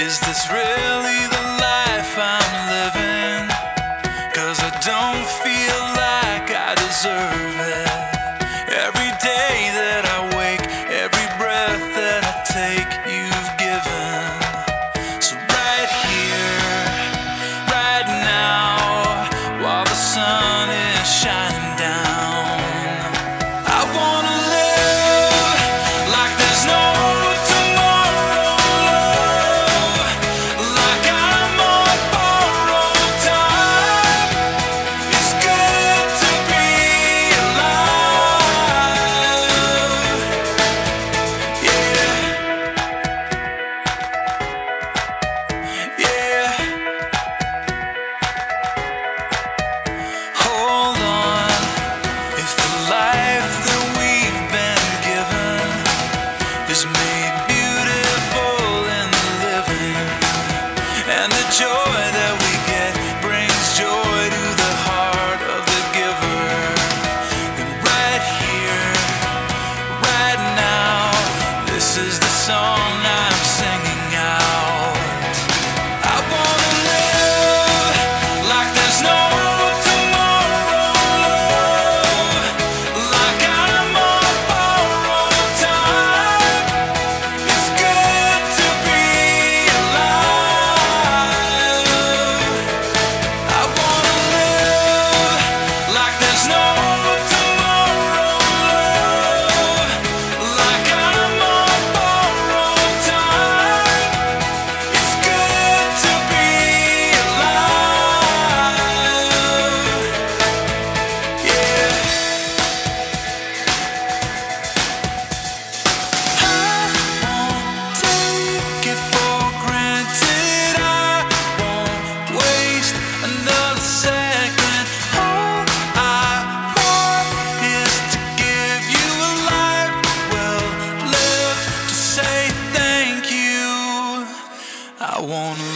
Is this really the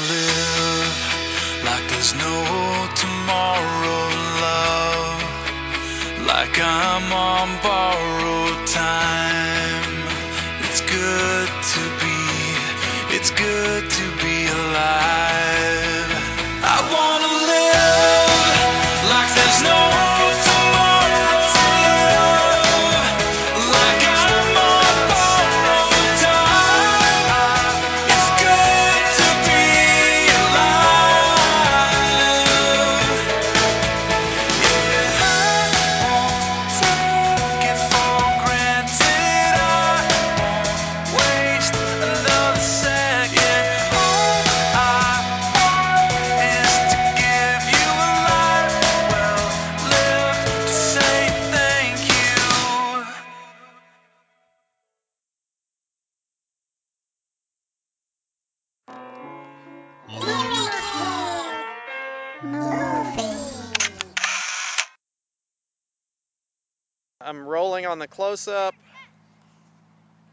live like there's no tomorrow, love. Like I'm on borrowed time. It's good to be, it's good movie. I'm rolling on the close-up.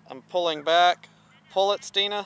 I'm pulling back. Pull it, Stina.